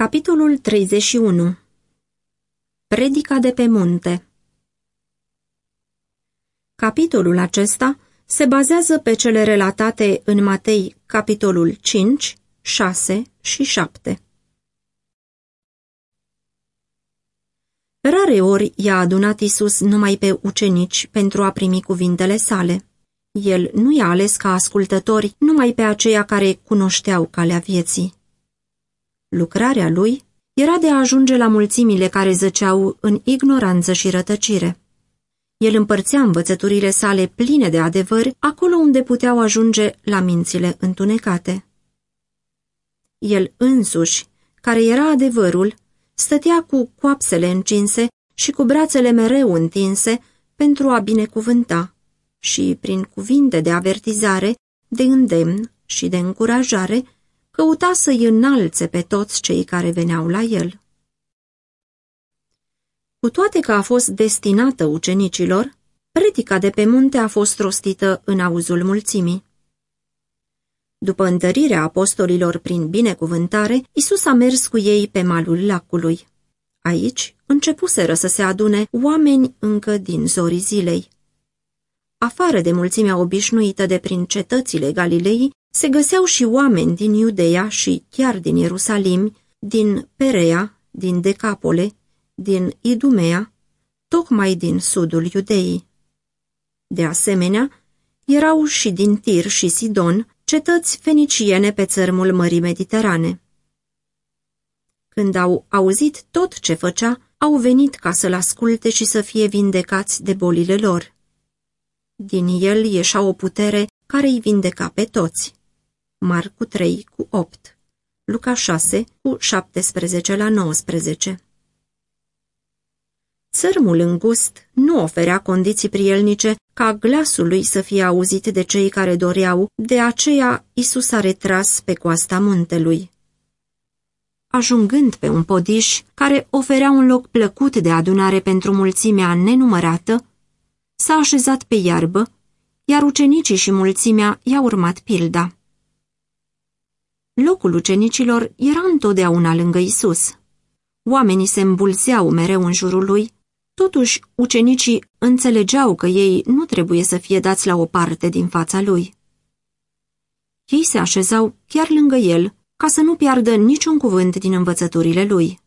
Capitolul 31 Predica de pe munte Capitolul acesta se bazează pe cele relatate în Matei, capitolul 5, 6 și 7. Rare ori i-a adunat Isus numai pe ucenici pentru a primi cuvintele sale. El nu i-a ales ca ascultători numai pe aceia care cunoșteau calea vieții. Lucrarea lui era de a ajunge la mulțimile care zăceau în ignoranță și rătăcire. El împărțea învățăturile sale pline de adevăr acolo unde puteau ajunge la mințile întunecate. El însuși, care era adevărul, stătea cu coapsele încinse și cu brațele mereu întinse pentru a binecuvânta și, prin cuvinte de avertizare, de îndemn și de încurajare, căuta să-i înalțe pe toți cei care veneau la el. Cu toate că a fost destinată ucenicilor, predica de pe munte a fost rostită în auzul mulțimii. După întărirea apostolilor prin binecuvântare, Isus a mers cu ei pe malul lacului. Aici începuseră să se adune oameni încă din zorii zilei. Afară de mulțimea obișnuită de prin cetățile Galilei, se găseau și oameni din Iudeea și chiar din Ierusalim, din Perea, din Decapole, din Idumea, tocmai din sudul Iudeii. De asemenea, erau și din Tir și Sidon, cetăți feniciene pe țărmul Mării Mediterane. Când au auzit tot ce făcea, au venit ca să-l asculte și să fie vindecați de bolile lor. Din el ieșea o putere care îi vindeca pe toți. Marcu 3 cu 8, Luca 6 cu 17 la 19. Țărmul îngust nu oferea condiții prielnice ca glasul lui să fie auzit de cei care doreau, de aceea Isus a retras pe coasta muntelui. Ajungând pe un podiș care oferea un loc plăcut de adunare pentru mulțimea nenumărată, s-a așezat pe iarbă, iar ucenicii și mulțimea i-au urmat pilda. Locul ucenicilor era întotdeauna lângă Isus. Oamenii se îmbulzeau mereu în jurul lui, totuși ucenicii înțelegeau că ei nu trebuie să fie dați la o parte din fața lui. Ei se așezau chiar lângă el, ca să nu piardă niciun cuvânt din învățăturile lui.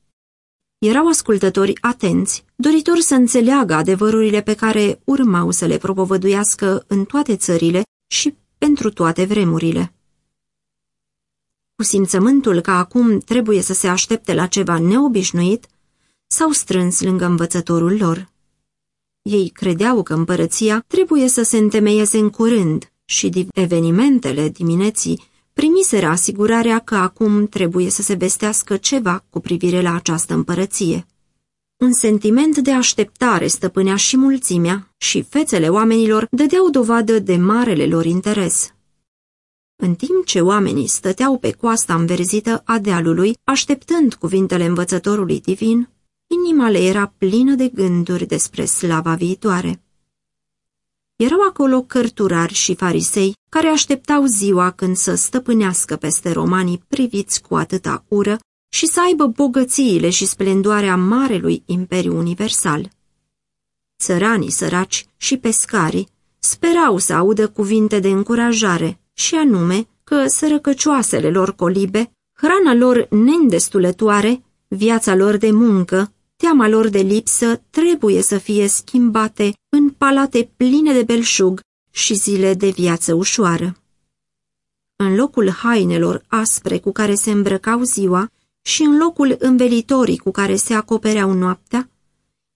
Erau ascultători atenți, doritori să înțeleagă adevărurile pe care urmau să le propovăduiască în toate țările și pentru toate vremurile. Cu simțământul că acum trebuie să se aștepte la ceva neobișnuit, s-au strâns lângă învățătorul lor. Ei credeau că împărăția trebuie să se întemeieze în curând și evenimentele dimineții primiseră asigurarea că acum trebuie să se vestească ceva cu privire la această împărăție. Un sentiment de așteptare stăpânea și mulțimea și fețele oamenilor dădeau dovadă de marele lor interes. În timp ce oamenii stăteau pe coasta înverzită a dealului, așteptând cuvintele învățătorului divin, inima le era plină de gânduri despre slava viitoare. Erau acolo cărturari și farisei care așteptau ziua când să stăpânească peste romanii priviți cu atâta ură și să aibă bogățiile și splendoarea marelui imperiu universal. Țăranii săraci și pescarii sperau să audă cuvinte de încurajare și anume că sărăcăcioasele lor colibe, hrana lor neîndestulătoare, viața lor de muncă, teama lor de lipsă trebuie să fie schimbate în palate pline de belșug și zile de viață ușoară. În locul hainelor aspre cu care se îmbrăcau ziua și în locul învelitorii cu care se acopereau noaptea,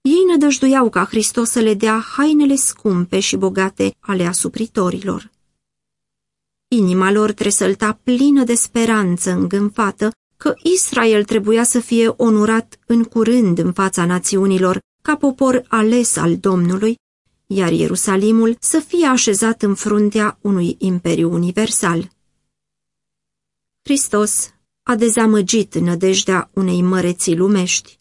ei nădăjduiau ca Hristos să le dea hainele scumpe și bogate ale asupritorilor. Inima lor tresălta plină de speranță îngânfată că Israel trebuia să fie onorat în curând în fața națiunilor ca popor ales al Domnului, iar Ierusalimul să fie așezat în fruntea unui imperiu universal. Hristos a dezamăgit nădejdea unei măreții lumești.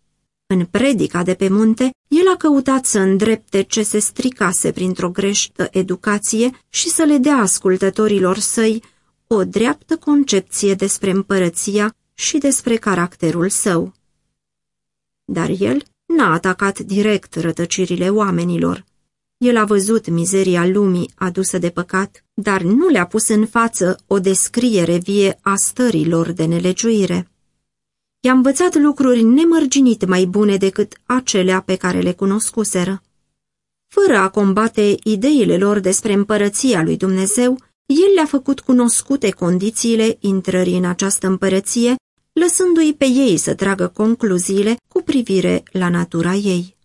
În predica de pe munte, el a căutat să îndrepte ce se stricase printr-o greștă educație și să le dea ascultătorilor săi o dreaptă concepție despre împărăția și despre caracterul său. Dar el n-a atacat direct rătăcirile oamenilor. El a văzut mizeria lumii adusă de păcat, dar nu le-a pus în față o descriere vie a stărilor de nelegiuire. I-a învățat lucruri nemărginit mai bune decât acelea pe care le cunoscuseră. Fără a combate ideile lor despre împărăția lui Dumnezeu, el le-a făcut cunoscute condițiile intrării în această împărăție, lăsându-i pe ei să tragă concluziile cu privire la natura ei.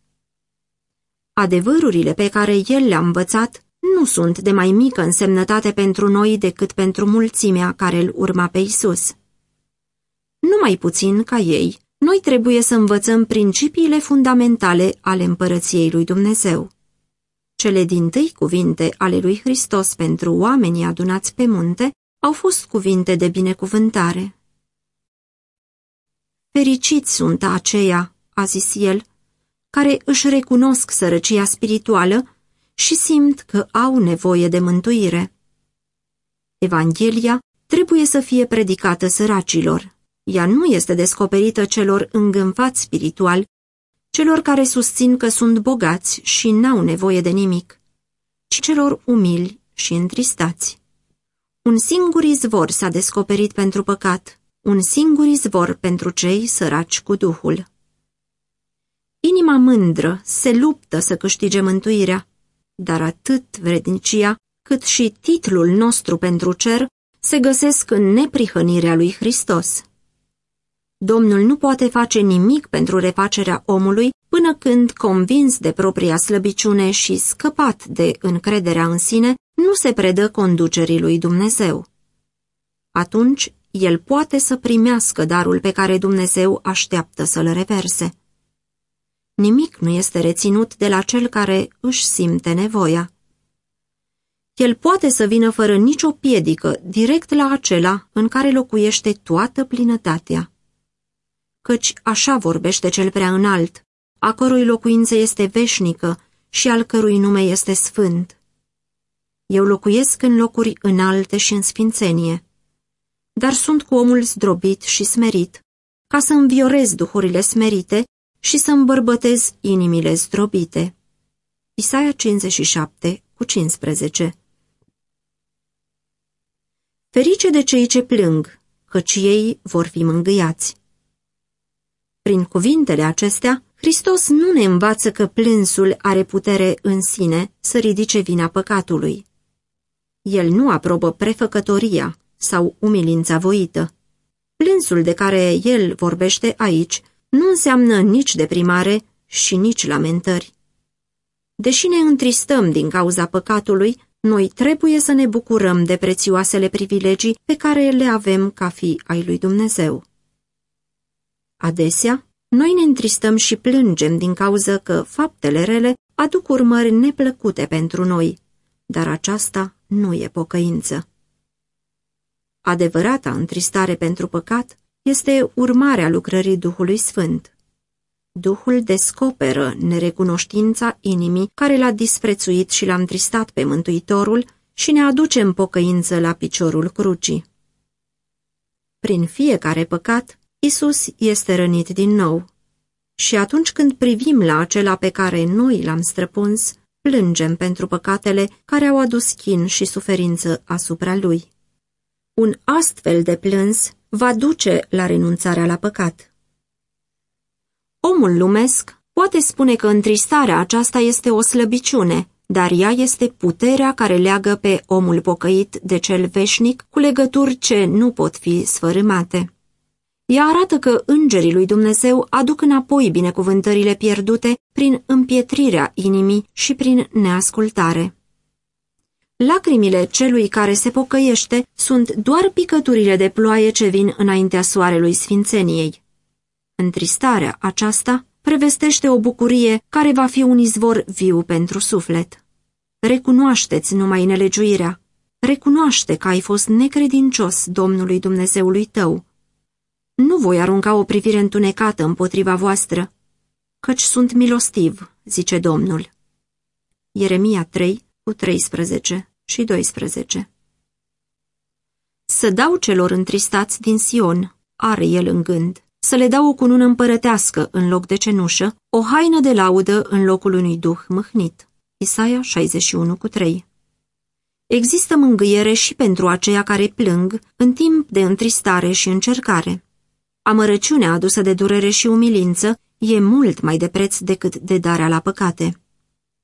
Adevărurile pe care el le-a învățat nu sunt de mai mică însemnătate pentru noi decât pentru mulțimea care îl urma pe Isus. Nu mai puțin ca ei, noi trebuie să învățăm principiile fundamentale ale împărăției lui Dumnezeu. Cele din tâi cuvinte ale lui Hristos pentru oamenii adunați pe munte au fost cuvinte de binecuvântare. Fericiți sunt aceia, a zis el, care își recunosc sărăcia spirituală și simt că au nevoie de mântuire. Evanghelia trebuie să fie predicată săracilor. Ea nu este descoperită celor îngânfați spiritual, celor care susțin că sunt bogați și n-au nevoie de nimic, ci celor umili și întristați. Un singur izvor s-a descoperit pentru păcat, un singur izvor pentru cei săraci cu Duhul. Inima mândră se luptă să câștige mântuirea, dar atât vrednicia cât și titlul nostru pentru cer se găsesc în neprihănirea lui Hristos. Domnul nu poate face nimic pentru refacerea omului până când, convins de propria slăbiciune și scăpat de încrederea în sine, nu se predă conducerii lui Dumnezeu. Atunci, el poate să primească darul pe care Dumnezeu așteaptă să-l reverse. Nimic nu este reținut de la cel care își simte nevoia. El poate să vină fără nicio piedică direct la acela în care locuiește toată plinătatea căci așa vorbește cel prea înalt, a cărui locuință este veșnică și al cărui nume este sfânt. Eu locuiesc în locuri înalte și în sfințenie, dar sunt cu omul zdrobit și smerit, ca să înviorez duhurile smerite și să îmbărbătez inimile zdrobite. Isaia 57 cu 15 Ferice de cei ce plâng, căci ei vor fi mângâiați. Prin cuvintele acestea, Hristos nu ne învață că plânsul are putere în sine să ridice vina păcatului. El nu aprobă prefăcătoria sau umilința voită. Plânsul de care el vorbește aici nu înseamnă nici deprimare și nici lamentări. Deși ne întristăm din cauza păcatului, noi trebuie să ne bucurăm de prețioasele privilegii pe care le avem ca fi ai lui Dumnezeu. Adesea, noi ne întristăm și plângem din cauza că faptele rele aduc urmări neplăcute pentru noi, dar aceasta nu e pocăință. Adevărata întristare pentru păcat este urmarea lucrării Duhului Sfânt. Duhul descoperă nerecunoștința inimii care l-a disprețuit și l-a întristat pe Mântuitorul și ne aduce în pocăință la piciorul crucii. Prin fiecare păcat, Isus este rănit din nou. Și atunci când privim la acela pe care noi l-am străpuns, plângem pentru păcatele care au adus chin și suferință asupra lui. Un astfel de plâns va duce la renunțarea la păcat. Omul lumesc poate spune că întristarea aceasta este o slăbiciune, dar ea este puterea care leagă pe omul pocăit de cel veșnic cu legături ce nu pot fi sfărâmate. Ea arată că îngerii lui Dumnezeu aduc înapoi binecuvântările pierdute prin împietrirea inimii și prin neascultare. Lacrimile celui care se pocăiește sunt doar picăturile de ploaie ce vin înaintea soarelui sfințeniei. Întristarea aceasta prevestește o bucurie care va fi un izvor viu pentru suflet. Recunoașteți numai nelegiuirea. Recunoaște că ai fost necredincios Domnului Dumnezeului tău nu voi arunca o privire întunecată împotriva voastră, căci sunt milostiv, zice Domnul. Ieremia 3, cu 13 și 12 Să dau celor întristați din Sion, are el în gând? Să le dau o cunună împărătească în loc de cenușă, o haină de laudă în locul unui duh mâhnit. Isaia 61 cu 3 Există mângâiere și pentru aceia care plâng în timp de întristare și încercare. Amărăciunea adusă de durere și umilință e mult mai de preț decât de darea la păcate.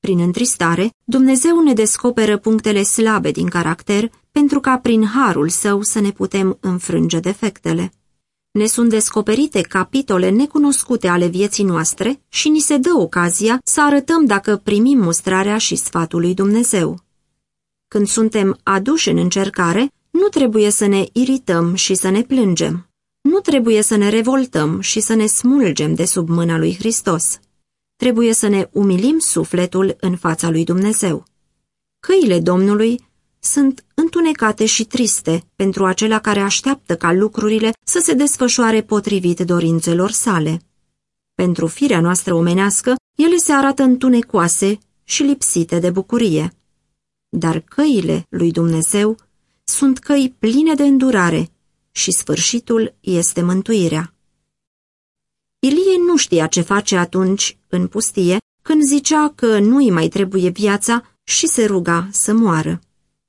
Prin întristare, Dumnezeu ne descoperă punctele slabe din caracter pentru ca prin harul său să ne putem înfrânge defectele. Ne sunt descoperite capitole necunoscute ale vieții noastre și ni se dă ocazia să arătăm dacă primim mustrarea și sfatul lui Dumnezeu. Când suntem aduși în încercare, nu trebuie să ne irităm și să ne plângem. Nu trebuie să ne revoltăm și să ne smulgem de sub mâna lui Hristos. Trebuie să ne umilim sufletul în fața lui Dumnezeu. Căile Domnului sunt întunecate și triste pentru acela care așteaptă ca lucrurile să se desfășoare potrivit dorințelor sale. Pentru firea noastră omenească, ele se arată întunecoase și lipsite de bucurie. Dar căile lui Dumnezeu sunt căi pline de îndurare și sfârșitul este mântuirea. Ilie nu știa ce face atunci, în pustie, când zicea că nu-i mai trebuie viața și se ruga să moară.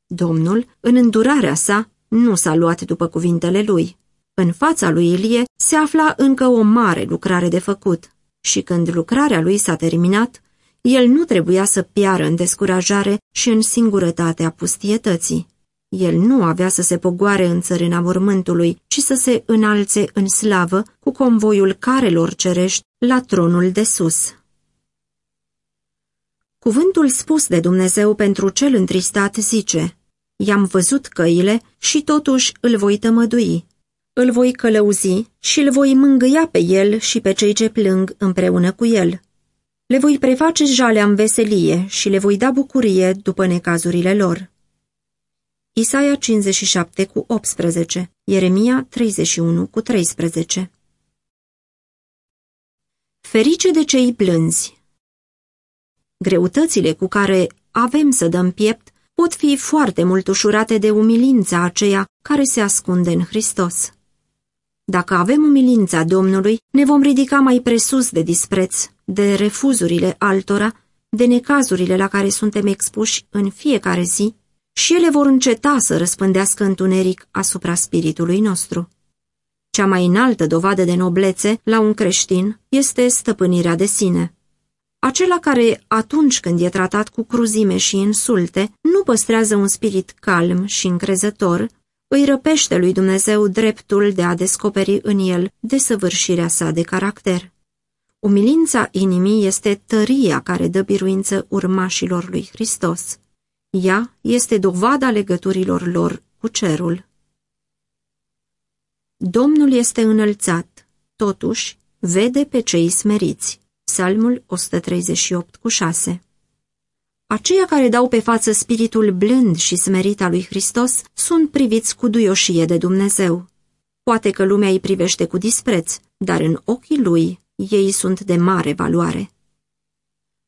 Domnul, în îndurarea sa, nu s-a luat după cuvintele lui. În fața lui Ilie se afla încă o mare lucrare de făcut și când lucrarea lui s-a terminat, el nu trebuia să piară în descurajare și în singurătatea pustietății. El nu avea să se pogoare în țărâna mormântului, ci să se înalțe în slavă cu convoiul carelor cerești la tronul de sus. Cuvântul spus de Dumnezeu pentru cel întristat zice, I-am văzut căile și totuși îl voi tămădui. Îl voi călăuzi și îl voi mângâia pe el și pe cei ce plâng împreună cu el. Le voi preface jalea în veselie și le voi da bucurie după necazurile lor. Isaia 57 cu 18, Ieremia 31 cu 13 Ferice de cei plânzi Greutățile cu care avem să dăm piept pot fi foarte mult ușurate de umilința aceea care se ascunde în Hristos. Dacă avem umilința Domnului, ne vom ridica mai presus de dispreț, de refuzurile altora, de necazurile la care suntem expuși în fiecare zi și ele vor înceta să răspândească întuneric asupra spiritului nostru. Cea mai înaltă dovadă de noblețe la un creștin este stăpânirea de sine. Acela care, atunci când e tratat cu cruzime și insulte, nu păstrează un spirit calm și încrezător, îi răpește lui Dumnezeu dreptul de a descoperi în el desăvârșirea sa de caracter. Umilința inimii este tăria care dă biruință urmașilor lui Hristos. Ea este dovada legăturilor lor cu cerul. Domnul este înălțat, totuși vede pe cei smeriți. Psalmul 138 cu 6 Aceia care dau pe față spiritul blând și smerit al lui Hristos sunt priviți cu duioșie de Dumnezeu. Poate că lumea îi privește cu dispreț, dar în ochii lui ei sunt de mare valoare.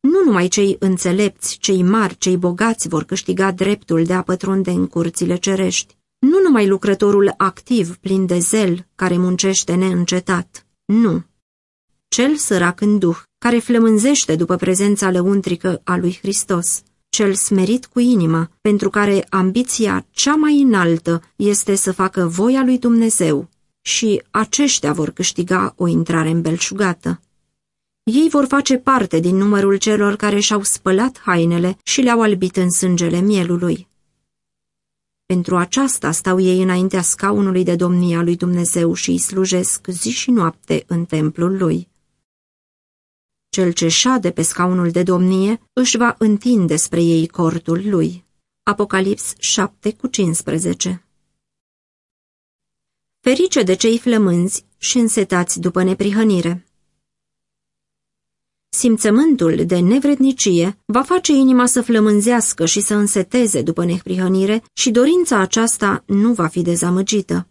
Nu numai cei înțelepți, cei mari, cei bogați vor câștiga dreptul de a pătrunde în curțile cerești. Nu numai lucrătorul activ, plin de zel, care muncește neîncetat. Nu. Cel sărac în duh, care flămânzește după prezența lăuntrică a lui Hristos. Cel smerit cu inima, pentru care ambiția cea mai înaltă este să facă voia lui Dumnezeu. Și aceștia vor câștiga o intrare îmbelșugată. Ei vor face parte din numărul celor care și-au spălat hainele și le-au albit în sângele mielului. Pentru aceasta stau ei înaintea scaunului de domnia lui Dumnezeu și îi slujesc zi și noapte în templul lui. Cel ce șade pe scaunul de domnie își va întinde spre ei cortul lui. Apocalips 7 cu 15 Ferice de cei flămânzi și însetați după neprihănire. Simțământul de nevrednicie va face inima să flămânzească și să înseteze după neprihănire și dorința aceasta nu va fi dezamăgită.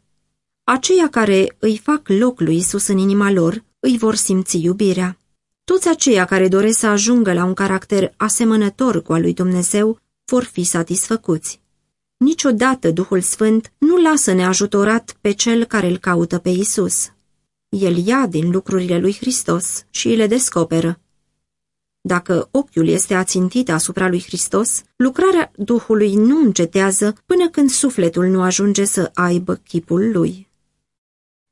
Aceia care îi fac loc lui Isus în inima lor îi vor simți iubirea. Toți aceia care doresc să ajungă la un caracter asemănător cu al lui Dumnezeu vor fi satisfăcuți. Niciodată Duhul Sfânt nu lasă neajutorat pe cel care îl caută pe Isus. El ia din lucrurile lui Hristos și le descoperă. Dacă ochiul este ațintit asupra lui Hristos, lucrarea Duhului nu încetează până când sufletul nu ajunge să aibă chipul lui.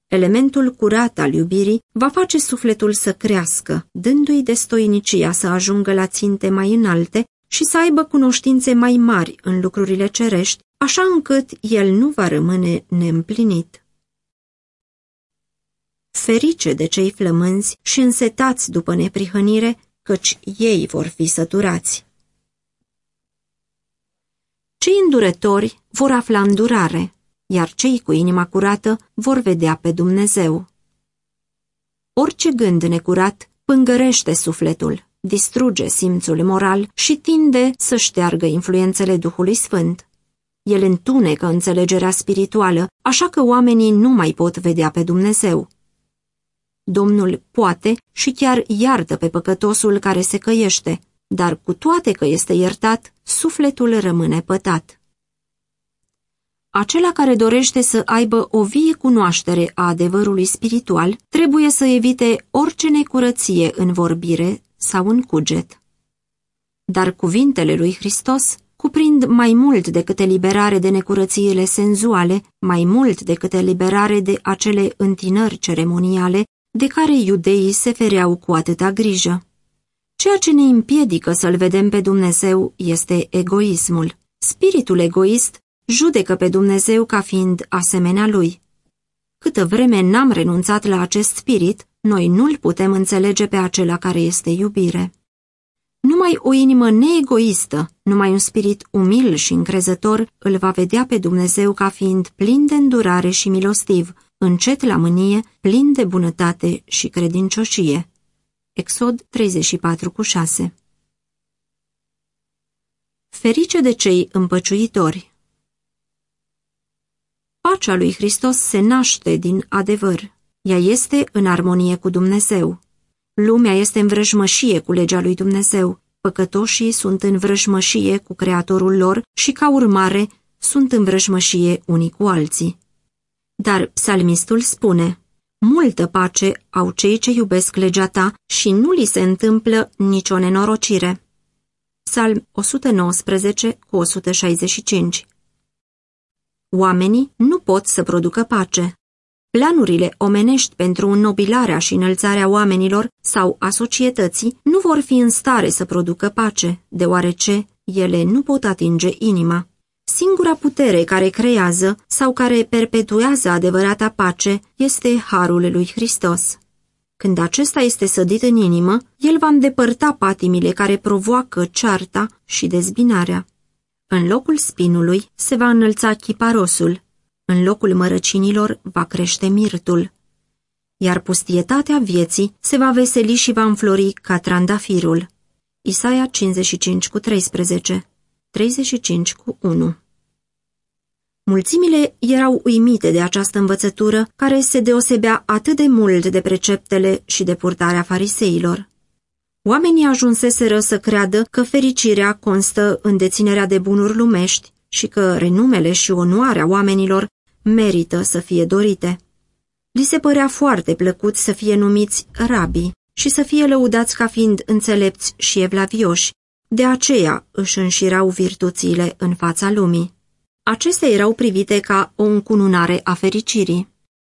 Elementul curat al iubirii va face sufletul să crească, dându-i destoinicia să ajungă la ținte mai înalte și să aibă cunoștințe mai mari în lucrurile cerești, așa încât el nu va rămâne neîmplinit. Ferice de cei flămânzi și însetați după neprihănire, căci ei vor fi săturați. Cei îndurători vor afla îndurare, iar cei cu inima curată vor vedea pe Dumnezeu. Orice gând necurat pângărește sufletul, distruge simțul moral și tinde să șteargă influențele Duhului Sfânt. El întunecă înțelegerea spirituală, așa că oamenii nu mai pot vedea pe Dumnezeu. Domnul poate și chiar iartă pe păcătosul care se căiește, dar cu toate că este iertat, sufletul rămâne pătat. Acela care dorește să aibă o vie cunoaștere a adevărului spiritual trebuie să evite orice necurăție în vorbire sau în cuget. Dar cuvintele lui Hristos cuprind mai mult decât eliberare de necurățiile senzuale, mai mult decât eliberare de acele întinări ceremoniale de care iudeii se fereau cu atâta grijă. Ceea ce ne împiedică să-L vedem pe Dumnezeu este egoismul. Spiritul egoist judecă pe Dumnezeu ca fiind asemenea Lui. Câtă vreme n-am renunțat la acest spirit, noi nu-L putem înțelege pe acela care este iubire. Numai o inimă neegoistă, numai un spirit umil și încrezător îl va vedea pe Dumnezeu ca fiind plin de îndurare și milostiv, încet la mânie, plin de bunătate și credincioșie. Exod 34 cu 6 Ferice de cei împăciuitori Pacea lui Hristos se naște din adevăr. Ea este în armonie cu Dumnezeu. Lumea este în vrăjmășie cu legea lui Dumnezeu. Păcătoșii sunt în vrăjmășie cu Creatorul lor și, ca urmare, sunt în vrăjmășie unii cu alții. Dar psalmistul spune, Multă pace au cei ce iubesc legea ta și nu li se întâmplă nicio nenorocire. Psalm 119 cu 165 Oamenii nu pot să producă pace. Planurile omenești pentru înnobilarea și înălțarea oamenilor sau a societății nu vor fi în stare să producă pace, deoarece ele nu pot atinge inima. Singura putere care creează sau care perpetuează adevărata pace este harul lui Hristos. Când acesta este sădit în inimă, el va îndepărta patimile care provoacă cearta și dezbinarea. În locul spinului se va înălța chiparosul, în locul mărăcinilor va crește mirtul, iar pustietatea vieții se va veseli și va înflori ca trandafirul. Isaia 55 cu 13 35 cu 1 Mulțimile erau uimite de această învățătură care se deosebea atât de mult de preceptele și de purtarea fariseilor. Oamenii ajunseseră să creadă că fericirea constă în deținerea de bunuri lumești și că renumele și onoarea oamenilor merită să fie dorite. Li se părea foarte plăcut să fie numiți rabi și să fie lăudați ca fiind înțelepți și evlavioși, de aceea își înșirau virtuțile în fața lumii. Acestea erau privite ca o încununare a fericirii.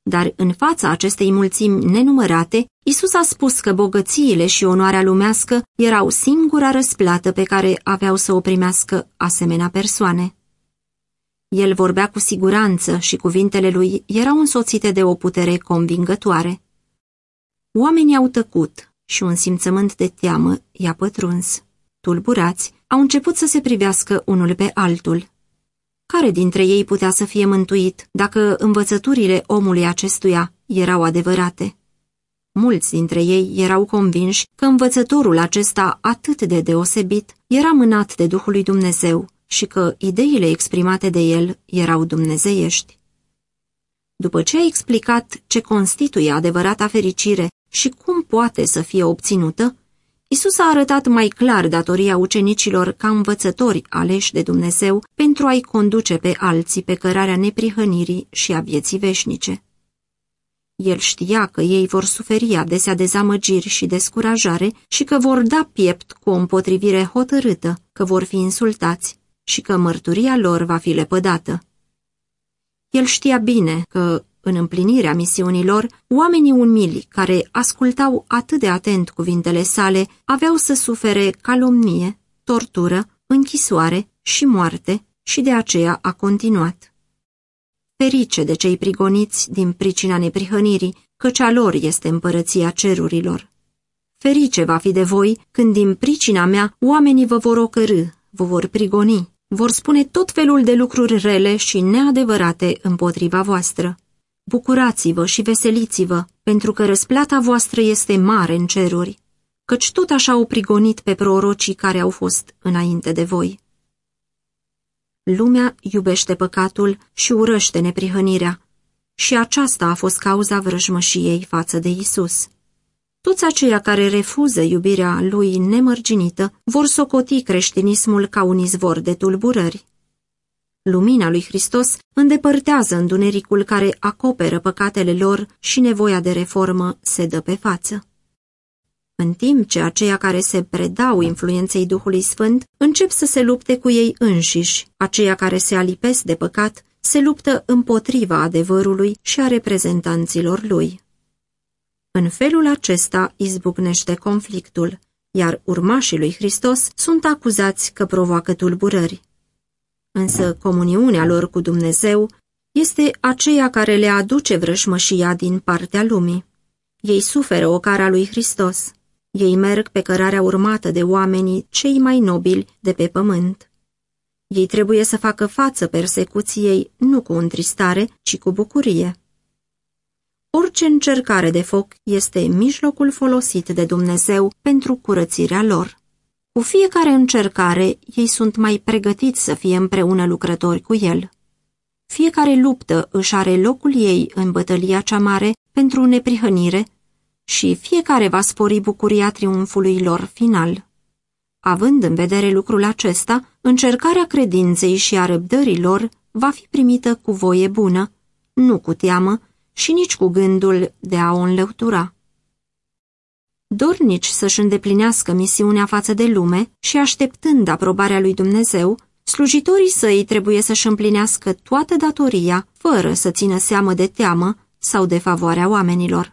Dar în fața acestei mulțimi nenumărate, Isus a spus că bogățiile și onoarea lumească erau singura răsplată pe care aveau să o primească asemenea persoane. El vorbea cu siguranță și cuvintele lui erau însoțite de o putere convingătoare. Oamenii au tăcut și un simțământ de teamă i-a pătruns. Tulburați, au început să se privească unul pe altul. Care dintre ei putea să fie mântuit dacă învățăturile omului acestuia erau adevărate? Mulți dintre ei erau convinși că învățătorul acesta atât de deosebit era mânat de Duhul lui Dumnezeu și că ideile exprimate de el erau dumnezeiești. După ce a explicat ce constituie adevărata fericire și cum poate să fie obținută, Isus a arătat mai clar datoria ucenicilor ca învățători aleși de Dumnezeu pentru a-i conduce pe alții pe cărarea neprihănirii și a vieții veșnice. El știa că ei vor suferi adesea dezamăgiri și descurajare și că vor da piept cu o împotrivire hotărâtă, că vor fi insultați și că mărturia lor va fi lepădată. El știa bine că, în împlinirea misiunilor, oamenii umili care ascultau atât de atent cuvintele sale aveau să sufere calomnie, tortură, închisoare și moarte și de aceea a continuat. Ferice de cei prigoniți din pricina neprihănirii, căci a lor este împărăția cerurilor. Ferice va fi de voi când din pricina mea oamenii vă vor ocărâ, vă vor prigoni, vor spune tot felul de lucruri rele și neadevărate împotriva voastră. Bucurați-vă și veseliți-vă, pentru că răsplata voastră este mare în ceruri, căci tot așa au prigonit pe prorocii care au fost înainte de voi. Lumea iubește păcatul și urăște neprihănirea, și aceasta a fost cauza vrăjmășiei față de Isus. Toți aceia care refuză iubirea lui nemărginită vor socoti creștinismul ca un izvor de tulburări. Lumina lui Hristos îndepărtează îndunericul care acoperă păcatele lor și nevoia de reformă se dă pe față. În timp ce aceia care se predau influenței Duhului Sfânt încep să se lupte cu ei înșiși, aceia care se alipesc de păcat se luptă împotriva adevărului și a reprezentanților lui. În felul acesta izbucnește conflictul, iar urmașii lui Hristos sunt acuzați că provoacă tulburări. Însă comuniunea lor cu Dumnezeu este aceea care le aduce vrășmășia din partea lumii. Ei suferă o cara lui Hristos. Ei merg pe cărarea urmată de oamenii cei mai nobili de pe pământ. Ei trebuie să facă față persecuției nu cu întristare, ci cu bucurie. Orice încercare de foc este mijlocul folosit de Dumnezeu pentru curățirea lor. Cu fiecare încercare, ei sunt mai pregătiți să fie împreună lucrători cu el. Fiecare luptă își are locul ei în bătălia cea mare pentru neprihănire și fiecare va spori bucuria triumfului lor final. Având în vedere lucrul acesta, încercarea credinței și a răbdării lor va fi primită cu voie bună, nu cu teamă și nici cu gândul de a o înlăutura. Dornici să-și îndeplinească misiunea față de lume și așteptând aprobarea lui Dumnezeu, slujitorii săi trebuie să-și împlinească toată datoria, fără să țină seamă de teamă sau de favoarea oamenilor.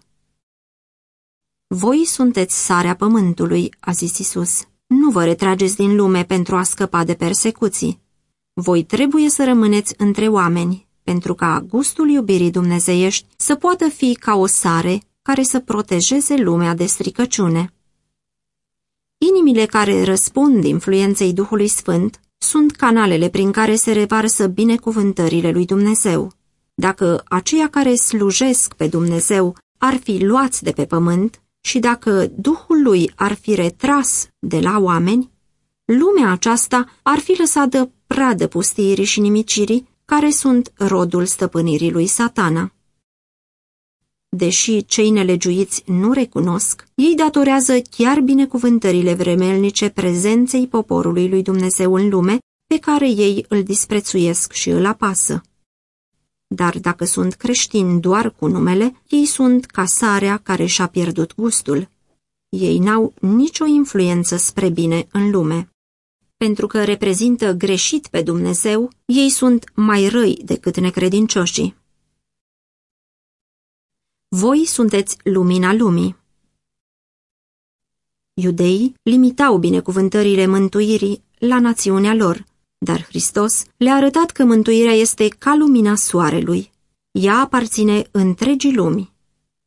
Voi sunteți sarea pământului, a zis Isus. Nu vă retrageți din lume pentru a scăpa de persecuții. Voi trebuie să rămâneți între oameni, pentru ca gustul iubirii dumnezeiești să poată fi ca o sare care să protejeze lumea de stricăciune. Inimile care răspund influenței Duhului Sfânt sunt canalele prin care se revarsă binecuvântările lui Dumnezeu. Dacă aceia care slujesc pe Dumnezeu ar fi luați de pe pământ, și dacă Duhul lui ar fi retras de la oameni, lumea aceasta ar fi lăsată pradă pustiirii și nimicirii, care sunt rodul stăpânirii lui satana. Deși cei nelegiuiți nu recunosc, ei datorează chiar binecuvântările vremelnice prezenței poporului lui Dumnezeu în lume, pe care ei îl disprețuiesc și îl apasă dar dacă sunt creștini doar cu numele, ei sunt ca sarea care și-a pierdut gustul. Ei n-au nicio influență spre bine în lume. Pentru că reprezintă greșit pe Dumnezeu, ei sunt mai răi decât necredincioșii. Voi sunteți lumina lumii. Iudeii limitau binecuvântările mântuirii la națiunea lor, dar Hristos le-a arătat că mântuirea este ca lumina soarelui. Ea aparține întregii lumi.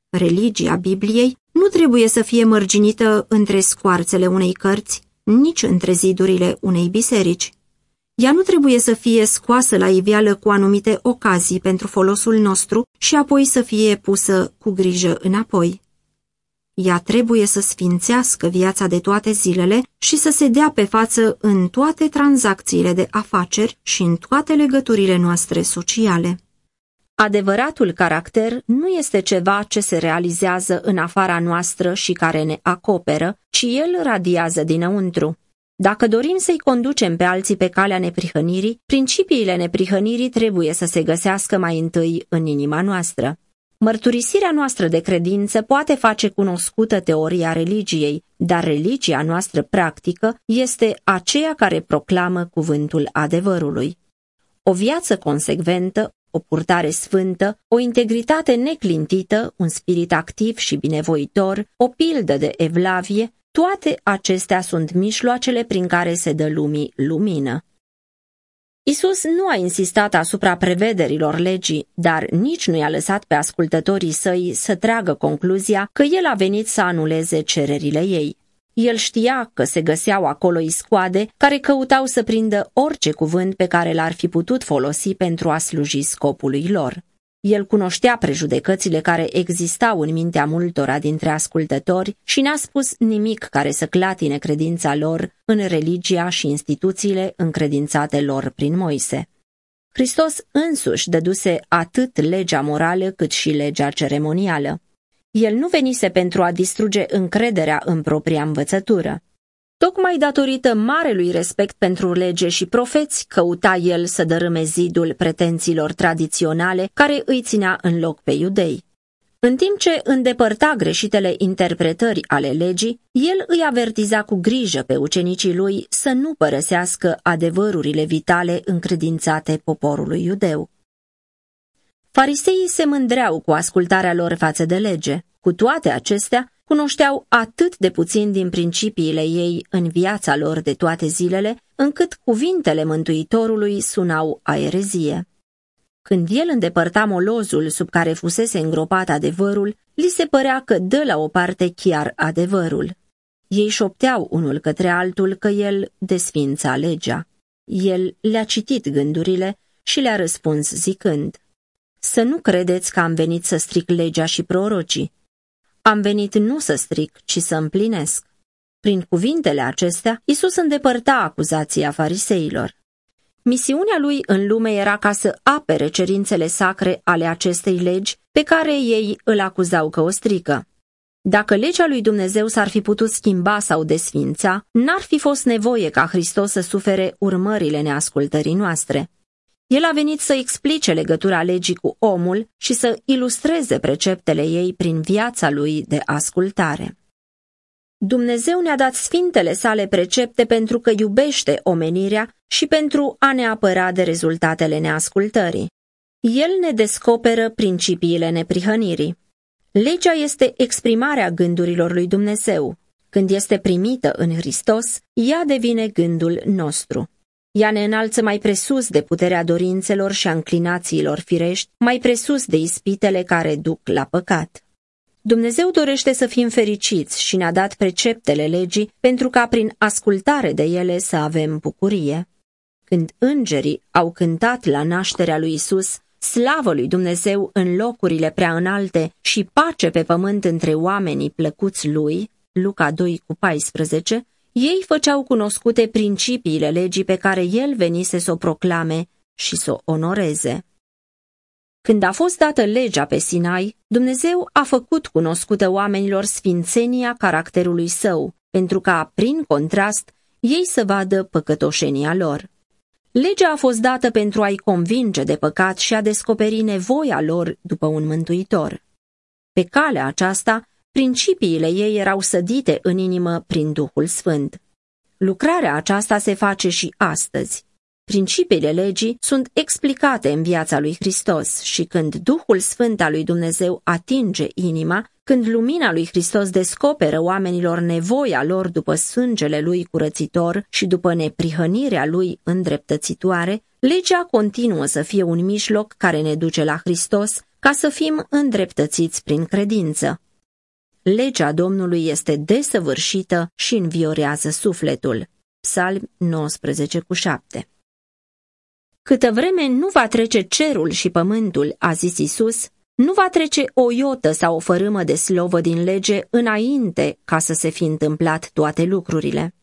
Religia Bibliei nu trebuie să fie mărginită între scoarțele unei cărți, nici între zidurile unei biserici. Ea nu trebuie să fie scoasă la iveală cu anumite ocazii pentru folosul nostru și apoi să fie pusă cu grijă înapoi. Ea trebuie să sfințească viața de toate zilele și să se dea pe față în toate tranzacțiile de afaceri și în toate legăturile noastre sociale. Adevăratul caracter nu este ceva ce se realizează în afara noastră și care ne acoperă, ci el radiază dinăuntru. Dacă dorim să-i conducem pe alții pe calea neprihănirii, principiile neprihănirii trebuie să se găsească mai întâi în inima noastră. Mărturisirea noastră de credință poate face cunoscută teoria religiei, dar religia noastră practică este aceea care proclamă cuvântul adevărului. O viață consecventă, o purtare sfântă, o integritate neclintită, un spirit activ și binevoitor, o pildă de evlavie, toate acestea sunt mișloacele prin care se dă lumii lumină. Isus nu a insistat asupra prevederilor legii, dar nici nu i-a lăsat pe ascultătorii săi să tragă concluzia că el a venit să anuleze cererile ei. El știa că se găseau acolo iscoade care căutau să prindă orice cuvânt pe care l-ar fi putut folosi pentru a sluji scopului lor. El cunoștea prejudecățile care existau în mintea multora dintre ascultători și n-a spus nimic care să clatine credința lor în religia și instituțiile încredințate lor prin Moise. Hristos însuși dăduse atât legea morală cât și legea ceremonială. El nu venise pentru a distruge încrederea în propria învățătură. Tocmai datorită marelui respect pentru lege și profeți, căuta el să dărâme zidul pretențiilor tradiționale care îi ținea în loc pe iudei. În timp ce îndepărta greșitele interpretări ale legii, el îi avertiza cu grijă pe ucenicii lui să nu părăsească adevărurile vitale încredințate poporului iudeu. Fariseii se mândreau cu ascultarea lor față de lege. Cu toate acestea, cunoșteau atât de puțin din principiile ei în viața lor de toate zilele, încât cuvintele Mântuitorului sunau a erezie. Când el îndepărta molozul sub care fusese îngropat adevărul, li se părea că dă la o parte chiar adevărul. Ei șopteau unul către altul că el desfința legea. El le-a citit gândurile și le-a răspuns zicând, Să nu credeți că am venit să stric legea și prorocii. Am venit nu să stric, ci să împlinesc. Prin cuvintele acestea, Isus îndepărta acuzația fariseilor. Misiunea lui în lume era ca să apere cerințele sacre ale acestei legi pe care ei îl acuzau că o strică. Dacă legea lui Dumnezeu s-ar fi putut schimba sau desfința, n-ar fi fost nevoie ca Hristos să sufere urmările neascultării noastre. El a venit să explice legătura legii cu omul și să ilustreze preceptele ei prin viața lui de ascultare. Dumnezeu ne-a dat sfintele sale precepte pentru că iubește omenirea și pentru a ne apăra de rezultatele neascultării. El ne descoperă principiile neprihănirii. Legea este exprimarea gândurilor lui Dumnezeu. Când este primită în Hristos, ea devine gândul nostru. Ea ne înalță mai presus de puterea dorințelor și a înclinațiilor firești, mai presus de ispitele care duc la păcat. Dumnezeu dorește să fim fericiți și ne-a dat preceptele legii pentru ca prin ascultare de ele să avem bucurie. Când îngerii au cântat la nașterea lui Isus, slavă lui Dumnezeu în locurile prea înalte și pace pe pământ între oamenii plăcuți lui, Luca 2 cu 14, ei făceau cunoscute principiile legii pe care el venise să o proclame și să o onoreze. Când a fost dată legea pe Sinai, Dumnezeu a făcut cunoscută oamenilor sfințenia caracterului său, pentru ca, prin contrast, ei să vadă păcătoșenia lor. Legea a fost dată pentru a-i convinge de păcat și a descoperi nevoia lor după un mântuitor. Pe calea aceasta, Principiile ei erau sădite în inimă prin Duhul Sfânt. Lucrarea aceasta se face și astăzi. Principiile legii sunt explicate în viața lui Hristos și când Duhul Sfânt al lui Dumnezeu atinge inima, când lumina lui Hristos descoperă oamenilor nevoia lor după sângele lui curățitor și după neprihănirea lui îndreptățitoare, legea continuă să fie un mijloc care ne duce la Hristos ca să fim îndreptățiți prin credință. Legea Domnului este desăvârșită și înviorează sufletul. Psalm 19 cu 7 Câtă vreme nu va trece cerul și pământul, a zis Isus, nu va trece o iotă sau o fărâmă de slovă din lege înainte ca să se fi întâmplat toate lucrurile.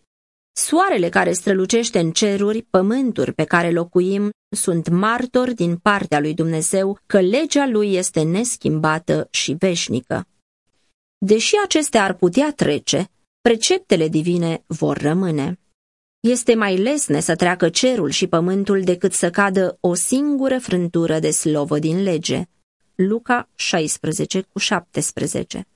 Soarele care strălucește în ceruri, pământuri pe care locuim, sunt martori din partea lui Dumnezeu că legea lui este neschimbată și veșnică. Deși acestea ar putea trece, preceptele divine vor rămâne. Este mai lesne să treacă cerul și pământul decât să cadă o singură frântură de slovă din lege. Luca 16 cu 17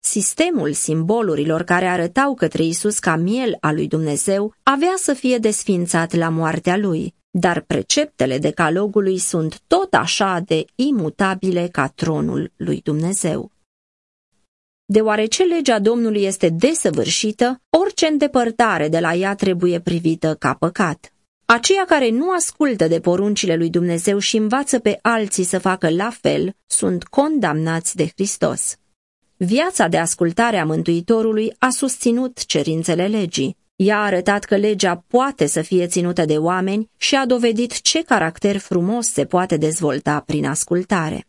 Sistemul simbolurilor care arătau către Isus ca miel al lui Dumnezeu avea să fie desfințat la moartea lui, dar preceptele decalogului sunt tot așa de imutabile ca tronul lui Dumnezeu. Deoarece legea Domnului este desăvârșită, orice îndepărtare de la ea trebuie privită ca păcat. Aceia care nu ascultă de poruncile lui Dumnezeu și învață pe alții să facă la fel, sunt condamnați de Hristos. Viața de ascultare a Mântuitorului a susținut cerințele legii. Ea a arătat că legea poate să fie ținută de oameni și a dovedit ce caracter frumos se poate dezvolta prin ascultare.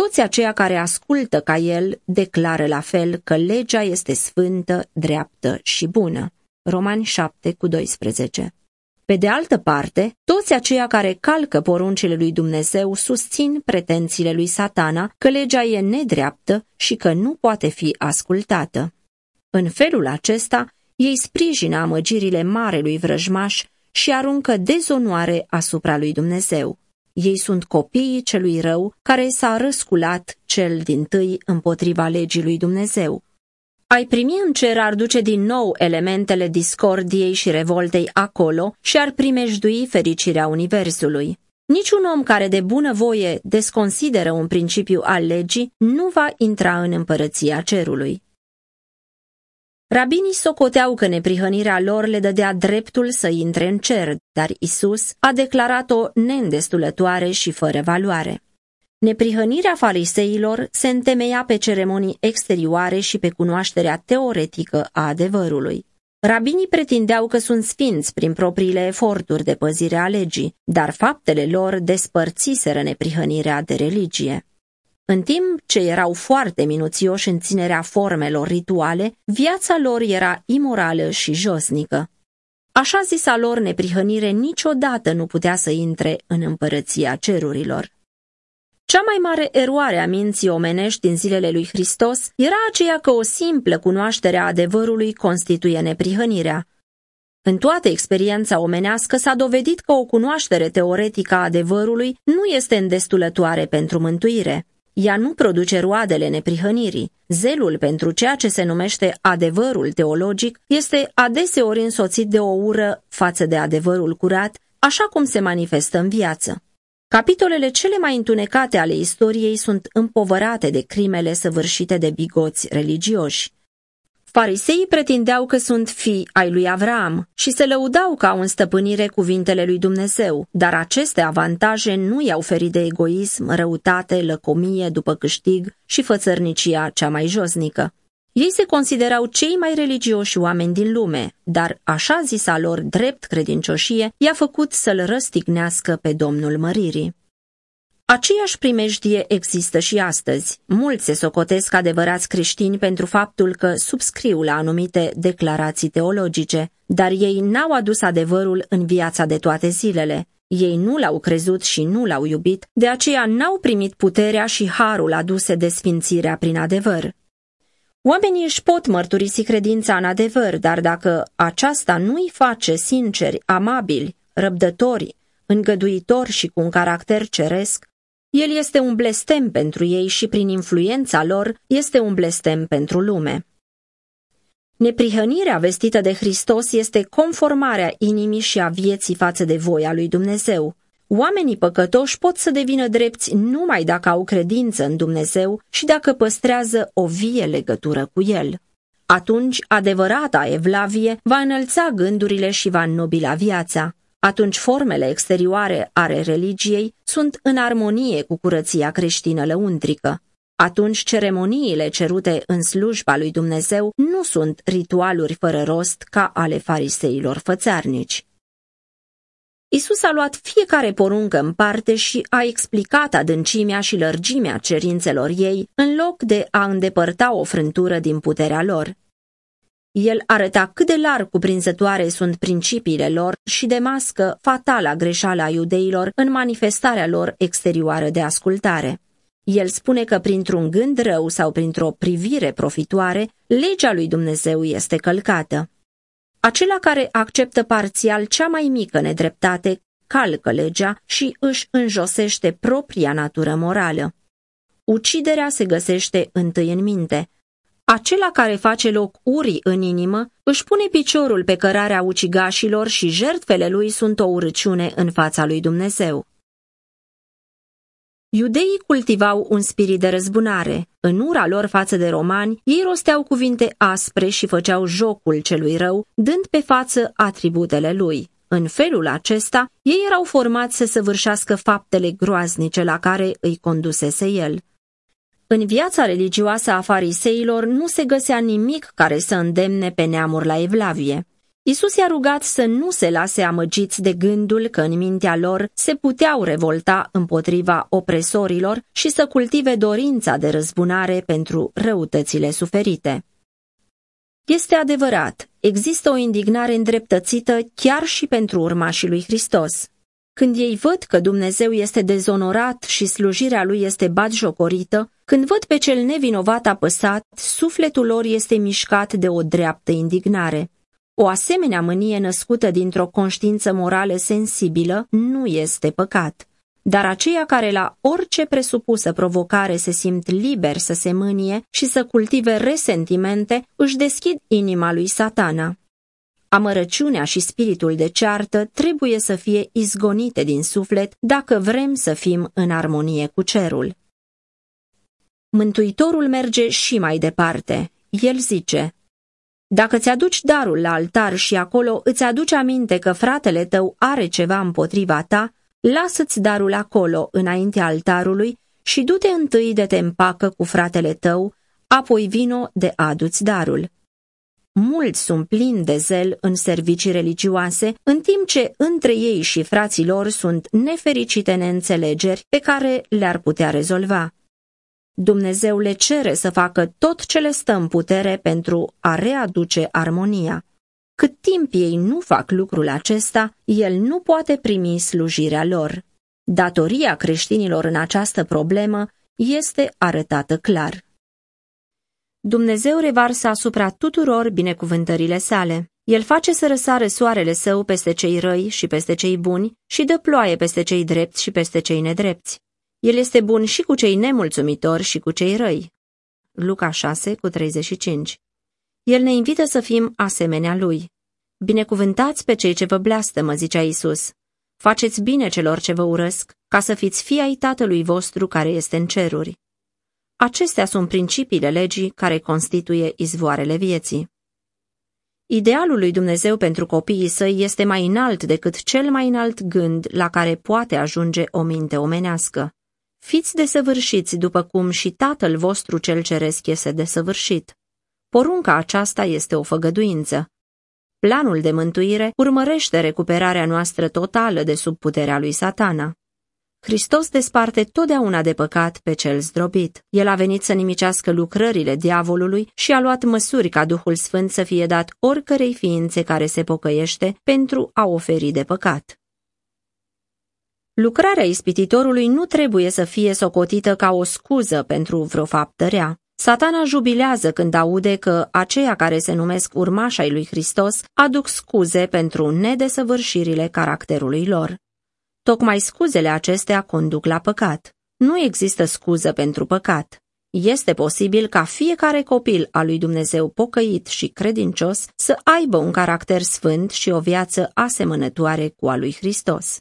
Toți aceia care ascultă ca el declară la fel că legea este sfântă, dreaptă și bună. Romani 7 cu 12 Pe de altă parte, toți aceia care calcă poruncile lui Dumnezeu susțin pretențiile lui satana că legea e nedreaptă și că nu poate fi ascultată. În felul acesta, ei sprijină amăgirile marelui vrăjmaș și aruncă dezonoare asupra lui Dumnezeu. Ei sunt copiii celui rău care s-a răsculat cel din tâi împotriva legii lui Dumnezeu. Ai primi în cer ar duce din nou elementele discordiei și revoltei acolo și ar primejdui fericirea Universului. Niciun om care de bună voie desconsideră un principiu al legii nu va intra în împărăția cerului. Rabinii socoteau că neprihănirea lor le dădea dreptul să intre în cer, dar Isus a declarat-o neîndestulătoare și fără valoare. Neprihănirea fariseilor se întemeia pe ceremonii exterioare și pe cunoașterea teoretică a adevărului. Rabinii pretindeau că sunt sfinți prin propriile eforturi de păzire a legii, dar faptele lor despărțiseră neprihănirea de religie. În timp ce erau foarte minuțioși în ținerea formelor rituale, viața lor era imorală și josnică. Așa zisa lor neprihănire niciodată nu putea să intre în împărăția cerurilor. Cea mai mare eroare a minții omenești din zilele lui Hristos era aceea că o simplă cunoaștere a adevărului constituie neprihănirea. În toată experiența omenească s-a dovedit că o cunoaștere teoretică a adevărului nu este îndestulătoare pentru mântuire. Ea nu produce roadele neprihănirii. Zelul pentru ceea ce se numește adevărul teologic este adeseori însoțit de o ură față de adevărul curat, așa cum se manifestă în viață. Capitolele cele mai întunecate ale istoriei sunt împovărate de crimele săvârșite de bigoți religioși. Fariseii pretindeau că sunt fii ai lui Avram și se lăudau ca în stăpânire cuvintele lui Dumnezeu, dar aceste avantaje nu i-au ferit de egoism, răutate, lăcomie după câștig și fățărnicia cea mai josnică. Ei se considerau cei mai religioși oameni din lume, dar așa zisa lor drept credincioșie i-a făcut să-l răstignească pe Domnul Măririi. Aceeași primejdie există și astăzi. Mulți se socotesc adevărați creștini pentru faptul că subscriu la anumite declarații teologice, dar ei n-au adus adevărul în viața de toate zilele. Ei nu l-au crezut și nu l-au iubit, de aceea n-au primit puterea și harul aduse de sfințirea prin adevăr. Oamenii își pot mărturisi credința în adevăr, dar dacă aceasta nu îi face sinceri, amabili, răbdători, îngăduitori și cu un caracter ceresc, el este un blestem pentru ei și prin influența lor este un blestem pentru lume. Neprihănirea vestită de Hristos este conformarea inimii și a vieții față de voia lui Dumnezeu. Oamenii păcătoși pot să devină drepți numai dacă au credință în Dumnezeu și dacă păstrează o vie legătură cu El. Atunci, adevărata evlavie va înălța gândurile și va înnobila viața atunci formele exterioare ale religiei sunt în armonie cu curăția creștină lăuntrică. Atunci ceremoniile cerute în slujba lui Dumnezeu nu sunt ritualuri fără rost ca ale fariseilor fățarnici. Isus a luat fiecare poruncă în parte și a explicat adâncimea și lărgimea cerințelor ei, în loc de a îndepărta o frântură din puterea lor. El arăta cât de larg cuprinzătoare sunt principiile lor și demască fatala greșeală a iudeilor în manifestarea lor exterioară de ascultare. El spune că printr-un gând rău sau printr-o privire profitoare, legea lui Dumnezeu este călcată. Acela care acceptă parțial cea mai mică nedreptate calcă legea și își înjosește propria natură morală. Uciderea se găsește întâi în minte. Acela care face loc urii în inimă își pune piciorul pe cărarea ucigașilor și jertfele lui sunt o urăciune în fața lui Dumnezeu. Iudeii cultivau un spirit de răzbunare. În ura lor față de romani, ei rosteau cuvinte aspre și făceau jocul celui rău, dând pe față atributele lui. În felul acesta, ei erau formați să săvârșească faptele groaznice la care îi condusese el. În viața religioasă a fariseilor nu se găsea nimic care să îndemne pe neamuri la evlavie. Isus i-a rugat să nu se lase amăgiți de gândul că în mintea lor se puteau revolta împotriva opresorilor și să cultive dorința de răzbunare pentru răutățile suferite. Este adevărat, există o indignare îndreptățită chiar și pentru urmașii lui Hristos. Când ei văd că Dumnezeu este dezonorat și slujirea lui este batjocorită, când văd pe cel nevinovat apăsat, sufletul lor este mișcat de o dreaptă indignare. O asemenea mânie născută dintr-o conștiință morală sensibilă nu este păcat. Dar aceia care la orice presupusă provocare se simt liberi să se mânie și să cultive resentimente, își deschid inima lui satana. Amărăciunea și spiritul de ceartă trebuie să fie izgonite din suflet dacă vrem să fim în armonie cu cerul. Mântuitorul merge și mai departe. El zice, Dacă ți-aduci darul la altar și acolo îți aduci aminte că fratele tău are ceva împotriva ta, lasă-ți darul acolo, înaintea altarului, și du-te întâi de te împacă cu fratele tău, apoi vino de aduți darul. Mulți sunt plini de zel în servicii religioase, în timp ce între ei și frații lor sunt nefericite neînțelegeri pe care le-ar putea rezolva. Dumnezeu le cere să facă tot ce le stă în putere pentru a readuce armonia. Cât timp ei nu fac lucrul acesta, el nu poate primi slujirea lor. Datoria creștinilor în această problemă este arătată clar. Dumnezeu revarsă asupra tuturor binecuvântările sale. El face să răsare soarele său peste cei răi și peste cei buni și dă ploaie peste cei drepți și peste cei nedrepți. El este bun și cu cei nemulțumitori și cu cei răi. Luca 6 cu 35 El ne invită să fim asemenea lui. Binecuvântați pe cei ce vă mă zicea Isus. Faceți bine celor ce vă urăsc, ca să fiți fii ai Tatălui vostru care este în ceruri. Acestea sunt principiile legii care constituie izvoarele vieții. Idealul lui Dumnezeu pentru copiii săi este mai înalt decât cel mai înalt gând la care poate ajunge o minte omenească. Fiți desăvârșiți după cum și Tatăl vostru cel ceresc este desăvârșit. Porunca aceasta este o făgăduință. Planul de mântuire urmărește recuperarea noastră totală de sub puterea lui satana. Hristos desparte totdeauna de păcat pe cel zdrobit. El a venit să nimicească lucrările diavolului și a luat măsuri ca Duhul Sfânt să fie dat oricărei ființe care se pocăiește pentru a oferi de păcat. Lucrarea ispititorului nu trebuie să fie socotită ca o scuză pentru vreo faptă rea. Satana jubilează când aude că aceia care se numesc urmașai lui Hristos aduc scuze pentru nedesăvârșirile caracterului lor. Tocmai scuzele acestea conduc la păcat. Nu există scuză pentru păcat. Este posibil ca fiecare copil al lui Dumnezeu pocăit și credincios să aibă un caracter sfânt și o viață asemănătoare cu a lui Hristos.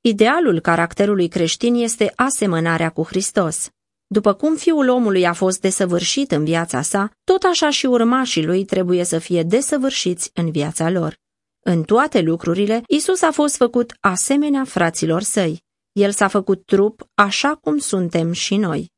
Idealul caracterului creștin este asemănarea cu Hristos. După cum fiul omului a fost desăvârșit în viața sa, tot așa și urmașii lui trebuie să fie desăvârșiți în viața lor. În toate lucrurile, Isus a fost făcut asemenea fraților săi. El s-a făcut trup așa cum suntem și noi.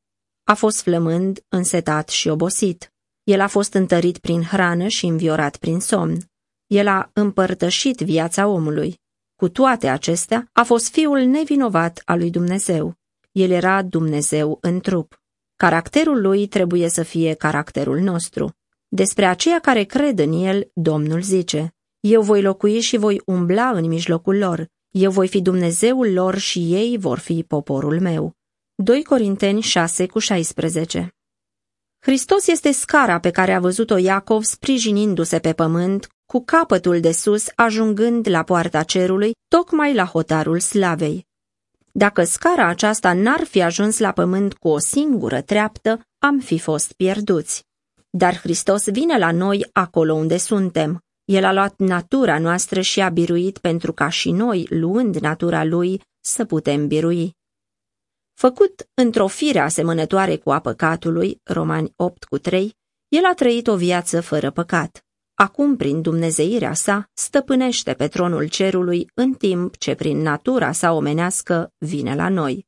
A fost flămând, însetat și obosit. El a fost întărit prin hrană și înviorat prin somn. El a împărtășit viața omului. Cu toate acestea, a fost fiul nevinovat al lui Dumnezeu. El era Dumnezeu în trup. Caracterul lui trebuie să fie caracterul nostru. Despre aceia care cred în el, Domnul zice, Eu voi locui și voi umbla în mijlocul lor, eu voi fi Dumnezeul lor și ei vor fi poporul meu. 2 Corinteni 6 cu 16 Hristos este scara pe care a văzut-o Iacov sprijinindu-se pe pământ, cu capătul de sus ajungând la poarta cerului, tocmai la hotarul slavei. Dacă scara aceasta n-ar fi ajuns la pământ cu o singură treaptă, am fi fost pierduți. Dar Hristos vine la noi acolo unde suntem. El a luat natura noastră și a biruit pentru ca și noi, luând natura Lui, să putem birui. Făcut într-o fire asemănătoare cu a păcatului, Romani 8 cu 3, el a trăit o viață fără păcat. Acum, prin dumnezeirea sa, stăpânește pe tronul cerului în timp ce prin natura sa omenească vine la noi.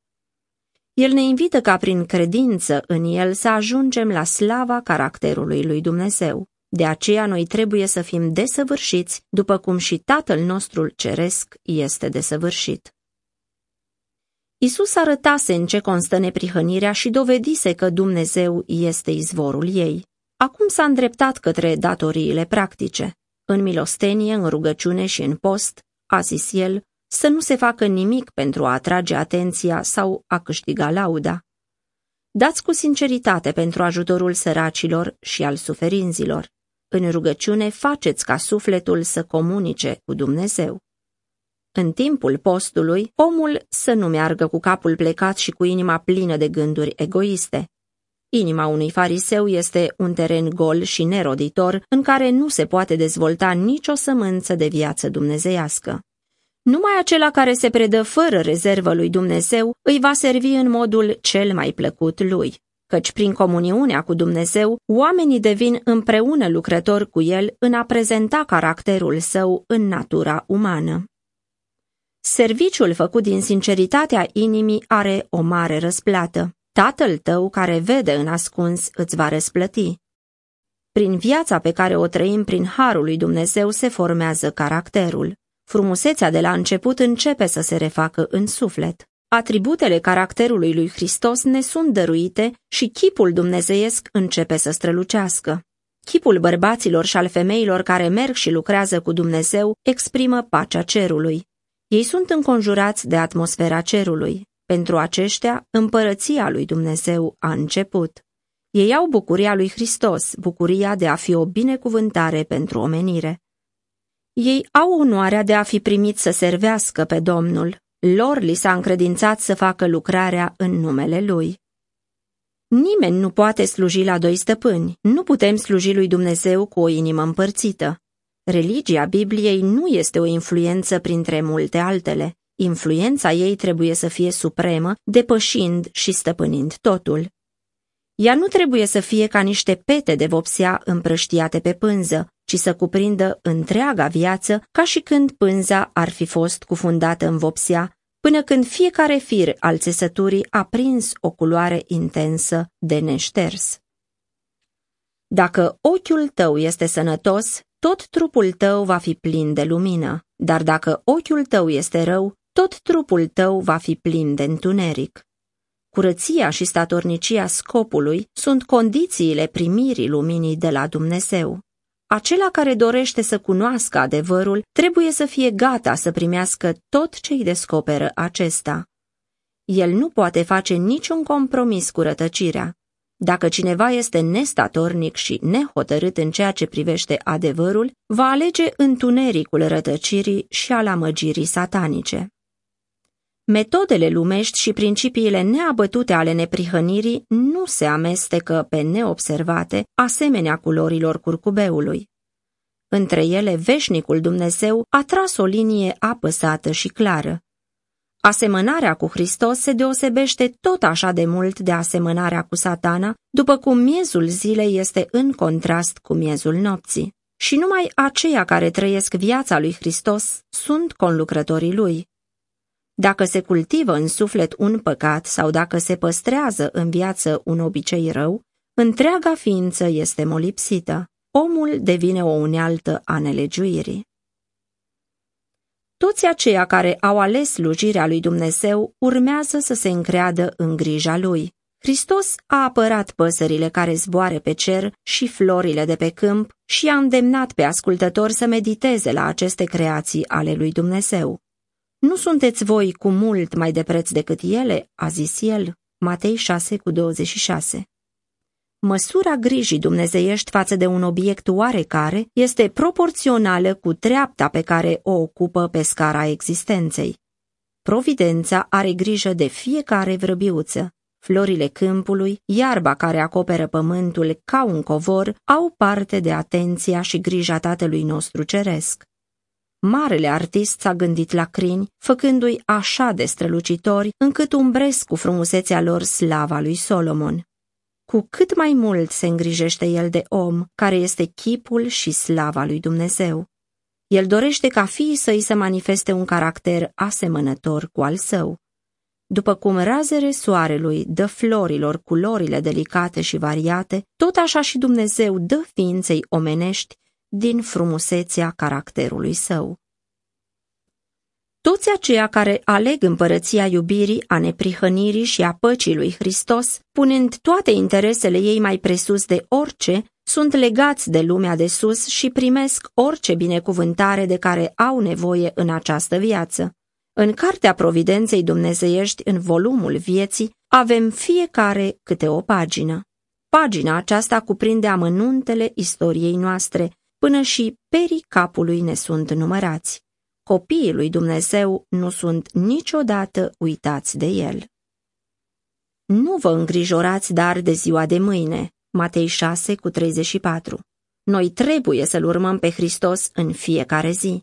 El ne invită ca prin credință în el să ajungem la slava caracterului lui Dumnezeu. De aceea noi trebuie să fim desăvârșiți, după cum și Tatăl nostru ceresc este desăvârșit. Isus arătase în ce constă neprihănirea și dovedise că Dumnezeu este izvorul ei. Acum s-a îndreptat către datoriile practice. În milostenie, în rugăciune și în post, a zis el, să nu se facă nimic pentru a atrage atenția sau a câștiga lauda. Dați cu sinceritate pentru ajutorul săracilor și al suferinzilor. În rugăciune faceți ca sufletul să comunice cu Dumnezeu. În timpul postului, omul să nu meargă cu capul plecat și cu inima plină de gânduri egoiste. Inima unui fariseu este un teren gol și neroditor în care nu se poate dezvolta nicio sămânță de viață dumnezeiască. Numai acela care se predă fără rezervă lui Dumnezeu îi va servi în modul cel mai plăcut lui, căci prin comuniunea cu Dumnezeu, oamenii devin împreună lucrători cu el în a prezenta caracterul său în natura umană. Serviciul făcut din sinceritatea inimii are o mare răsplată. Tatăl tău care vede în ascuns îți va răsplăti. Prin viața pe care o trăim prin harul lui Dumnezeu se formează caracterul. Frumusețea de la început începe să se refacă în suflet. Atributele caracterului lui Hristos ne sunt dăruite și chipul dumnezeiesc începe să strălucească. Chipul bărbaților și al femeilor care merg și lucrează cu Dumnezeu exprimă pacea cerului. Ei sunt înconjurați de atmosfera cerului. Pentru aceștia, împărăția lui Dumnezeu a început. Ei au bucuria lui Hristos, bucuria de a fi o binecuvântare pentru omenire. Ei au onoarea de a fi primit să servească pe Domnul. Lor li s-a încredințat să facă lucrarea în numele Lui. Nimeni nu poate sluji la doi stăpâni. Nu putem sluji lui Dumnezeu cu o inimă împărțită. Religia Bibliei nu este o influență printre multe altele. Influența ei trebuie să fie supremă, depășind și stăpânind totul. Ea nu trebuie să fie ca niște pete de vopsea împrăștiate pe pânză, ci să cuprindă întreaga viață ca și când pânza ar fi fost cufundată în vopsea, până când fiecare fir al țesăturii a prins o culoare intensă de neșters. Dacă ochiul tău este sănătos, tot trupul tău va fi plin de lumină, dar dacă ochiul tău este rău, tot trupul tău va fi plin de întuneric. Curăția și statornicia scopului sunt condițiile primirii luminii de la Dumnezeu. Acela care dorește să cunoască adevărul trebuie să fie gata să primească tot ce îi descoperă acesta. El nu poate face niciun compromis cu rătăcirea. Dacă cineva este nestatornic și nehotărât în ceea ce privește adevărul, va alege întunericul rătăcirii și al amăgirii satanice. Metodele lumești și principiile neabătute ale neprihănirii nu se amestecă pe neobservate, asemenea culorilor curcubeului. Între ele, veșnicul Dumnezeu a tras o linie apăsată și clară. Asemănarea cu Hristos se deosebește tot așa de mult de asemănarea cu satana, după cum miezul zilei este în contrast cu miezul nopții. Și numai aceia care trăiesc viața lui Hristos sunt conlucrătorii lui. Dacă se cultivă în suflet un păcat sau dacă se păstrează în viață un obicei rău, întreaga ființă este molipsită. Omul devine o unealtă a nelegiuirii. Toți aceia care au ales slujirea lui Dumnezeu urmează să se încreadă în grija lui. Hristos a apărat păsările care zboare pe cer și florile de pe câmp și a îndemnat pe ascultători să mediteze la aceste creații ale lui Dumnezeu. Nu sunteți voi cu mult mai de preț decât ele, a zis el, Matei 6 cu 26. Măsura grijii dumnezeiești față de un obiect oarecare este proporțională cu treapta pe care o ocupă pe scara existenței. Providența are grijă de fiecare vrăbiuță. Florile câmpului, iarba care acoperă pământul ca un covor, au parte de atenția și grija tatălui nostru ceresc. Marele artist s-a gândit la crini, făcându-i așa de strălucitori, încât umbresc cu frumusețea lor slava lui Solomon. Cu cât mai mult se îngrijește el de om, care este chipul și slava lui Dumnezeu. El dorește ca fiii săi să manifeste un caracter asemănător cu al său. După cum razele soarelui dă florilor culorile delicate și variate, tot așa și Dumnezeu dă ființei omenești din frumusețea caracterului său. Toți aceia care aleg împărăția iubirii, a neprihănirii și a păcii lui Hristos, punând toate interesele ei mai presus de orice, sunt legați de lumea de sus și primesc orice binecuvântare de care au nevoie în această viață. În Cartea Providenței Dumnezeiești, în volumul vieții, avem fiecare câte o pagină. Pagina aceasta cuprinde amănuntele istoriei noastre, până și perii capului ne sunt numărați. Copiii lui Dumnezeu nu sunt niciodată uitați de el. Nu vă îngrijorați dar de ziua de mâine, Matei 6 cu 34. Noi trebuie să-L urmăm pe Hristos în fiecare zi.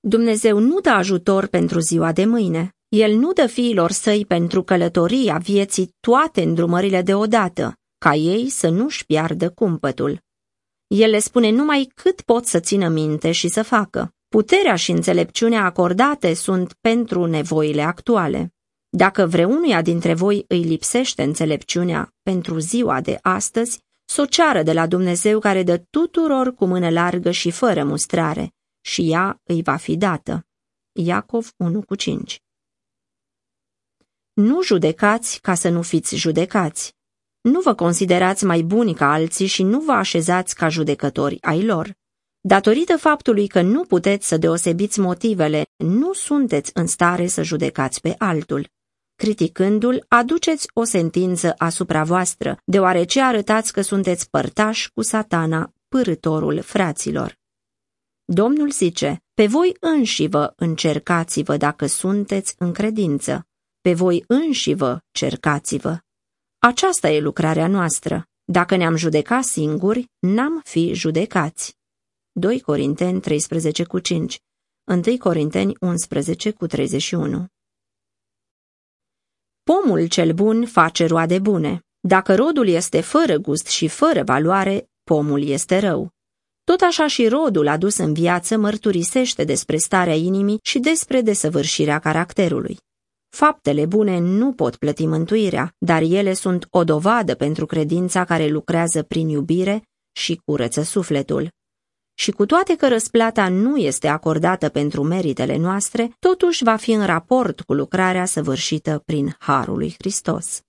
Dumnezeu nu dă ajutor pentru ziua de mâine. El nu dă fiilor săi pentru călătoria vieții toate îndrumările deodată, ca ei să nu-și piardă cumpătul. El le spune numai cât pot să țină minte și să facă. Puterea și înțelepciunea acordate sunt pentru nevoile actuale. Dacă vreunuia dintre voi îi lipsește înțelepciunea pentru ziua de astăzi, să o ceară de la Dumnezeu care dă tuturor cu mână largă și fără mustrare, și ea îi va fi dată. Iacov 1 cu 5 Nu judecați ca să nu fiți judecați. Nu vă considerați mai buni ca alții și nu vă așezați ca judecători ai lor. Datorită faptului că nu puteți să deosebiți motivele, nu sunteți în stare să judecați pe altul. Criticându-l, aduceți o sentință asupra voastră, deoarece arătați că sunteți părtași cu satana, pârâtorul fraților. Domnul zice, pe voi înși vă încercați-vă dacă sunteți în credință, pe voi înși vă cercați-vă. Aceasta e lucrarea noastră. Dacă ne-am judecat singuri, n-am fi judecați. 2 Corinteni 13 cu 5 1 Corinteni 11 cu 31 Pomul cel bun face roade bune. Dacă rodul este fără gust și fără valoare, pomul este rău. Tot așa și rodul adus în viață mărturisește despre starea inimii și despre desăvârșirea caracterului. Faptele bune nu pot plăti mântuirea, dar ele sunt o dovadă pentru credința care lucrează prin iubire și curăță sufletul. Și cu toate că răsplata nu este acordată pentru meritele noastre, totuși va fi în raport cu lucrarea săvârșită prin Harul lui Hristos.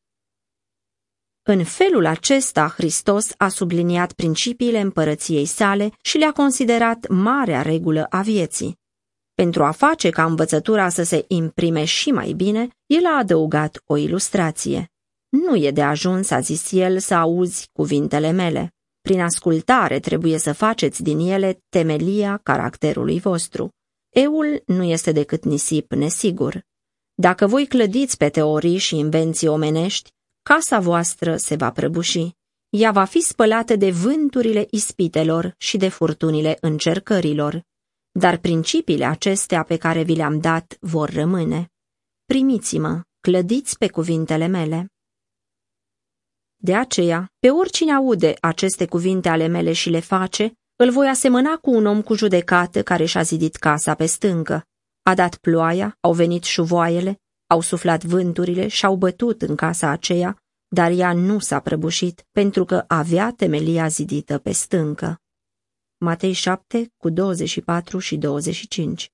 În felul acesta, Hristos a subliniat principiile împărăției sale și le-a considerat marea regulă a vieții. Pentru a face ca învățătura să se imprime și mai bine, el a adăugat o ilustrație. Nu e de ajuns, a zis el, să auzi cuvintele mele. Prin ascultare trebuie să faceți din ele temelia caracterului vostru. Eul nu este decât nisip nesigur. Dacă voi clădiți pe teorii și invenții omenești, casa voastră se va prăbuși. Ea va fi spălată de vânturile ispitelor și de furtunile încercărilor. Dar principiile acestea pe care vi le-am dat vor rămâne. Primiți-mă, clădiți pe cuvintele mele. De aceea, pe oricine aude aceste cuvinte ale mele și le face, îl voi asemăna cu un om cu judecată care și-a zidit casa pe stâncă. A dat ploaia, au venit șuvoaiele, au suflat vânturile și au bătut în casa aceea, dar ea nu s-a prăbușit, pentru că avea temelia zidită pe stâncă. Matei 7, cu 24 și 25